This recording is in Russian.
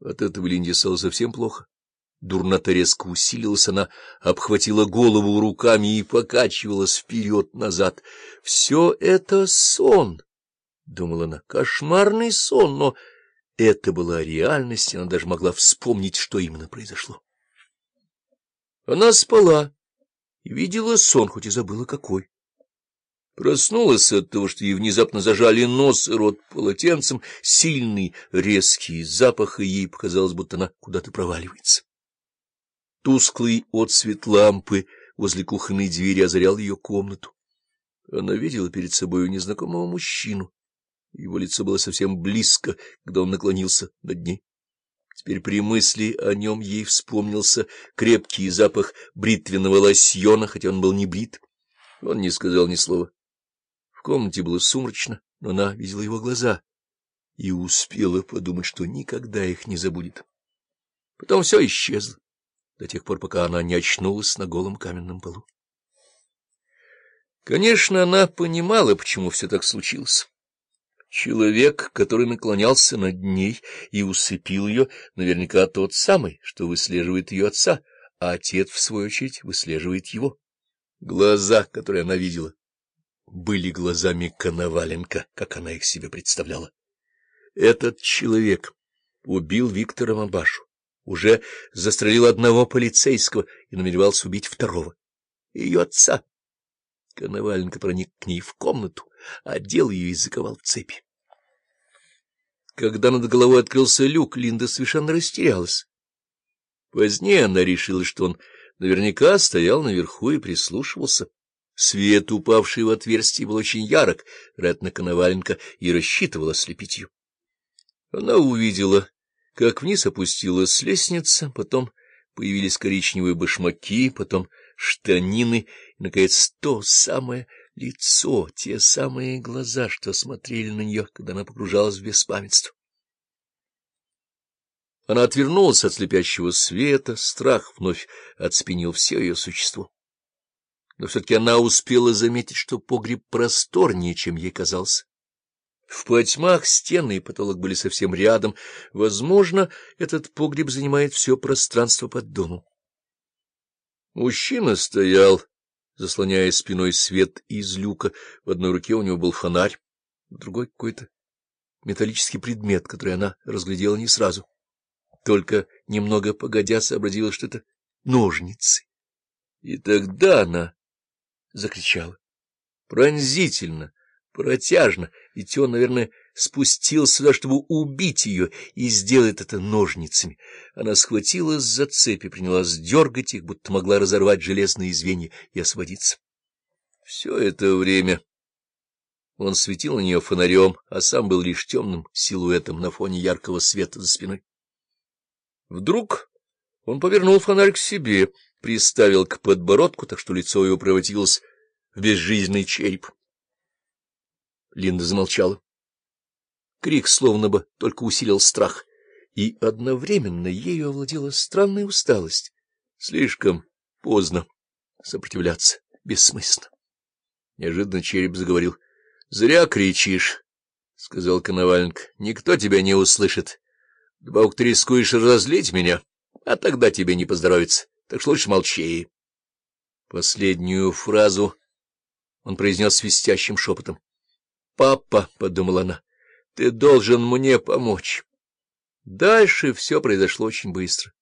От этого Линде стало совсем плохо. Дурнота резко усилилась, она обхватила голову руками и покачивалась вперед-назад. — Все это сон, — думала она, — кошмарный сон, но это была реальность, она даже могла вспомнить, что именно произошло. Она спала и видела сон, хоть и забыла какой. Проснулась от того, что ей внезапно зажали нос и рот полотенцем, сильный, резкий запах, и ей показалось, будто она куда-то проваливается. Тусклый отсвет лампы возле кухонной двери озарял ее комнату. Она видела перед собой незнакомого мужчину. Его лицо было совсем близко, когда он наклонился над ней. Теперь при мысли о нем ей вспомнился крепкий запах бритвенного лосьона, хотя он был не брит. Он не сказал ни слова комнате было сумрачно, но она видела его глаза и успела подумать, что никогда их не забудет. Потом все исчезло, до тех пор, пока она не очнулась на голом каменном полу. Конечно, она понимала, почему все так случилось. Человек, который наклонялся над ней и усыпил ее, наверняка тот самый, что выслеживает ее отца, а отец, в свою очередь, выслеживает его. Глаза, которые она видела, были глазами Коноваленко, как она их себе представляла. Этот человек убил Виктора Мабашу, уже застрелил одного полицейского и намеревался убить второго, ее отца. Коноваленко проник к ней в комнату, одел ее и заковал в цепи. Когда над головой открылся люк, Линда совершенно растерялась. Позднее она решила, что он наверняка стоял наверху и прислушивался. Свет, упавший в отверстие, был очень ярок, Ретна Коноваленко и рассчитывала ослепить ее. Она увидела, как вниз опустилась лестница, потом появились коричневые башмаки, потом штанины, и, наконец, то самое лицо, те самые глаза, что смотрели на нее, когда она погружалась в беспамятство. Она отвернулась от слепящего света, страх вновь отспенил все ее существо но все-таки она успела заметить, что погреб просторнее, чем ей казался. В потьмах стены и потолок были совсем рядом. Возможно, этот погреб занимает все пространство под домом. Мужчина стоял, заслоняя спиной свет из люка. В одной руке у него был фонарь, в другой какой-то металлический предмет, который она разглядела не сразу. Только немного погодя сообразила, что это ножницы. И тогда она закричала. Пронзительно, протяжно, ведь он, наверное, спустился сюда, чтобы убить ее, и сделает это ножницами. Она схватилась за цепи, принялась дергать их, будто могла разорвать железные звенья и освободиться. Все это время он светил на нее фонарем, а сам был лишь темным силуэтом на фоне яркого света за спиной. Вдруг он повернул фонарь к себе — приставил к подбородку, так что лицо его превратилось в безжизненный череп. Линда замолчала. Крик словно бы только усилил страх, и одновременно ею овладела странная усталость. Слишком поздно сопротивляться, бессмысленно. Неожиданно череп заговорил. — Зря кричишь, — сказал Коноваленко. — Никто тебя не услышит. Вдобавок ты рискуешь разозлить меня, а тогда тебе не поздоровится так что лучше молчи. Последнюю фразу он произнес свистящим шепотом. — Папа, — подумала она, — ты должен мне помочь. Дальше все произошло очень быстро.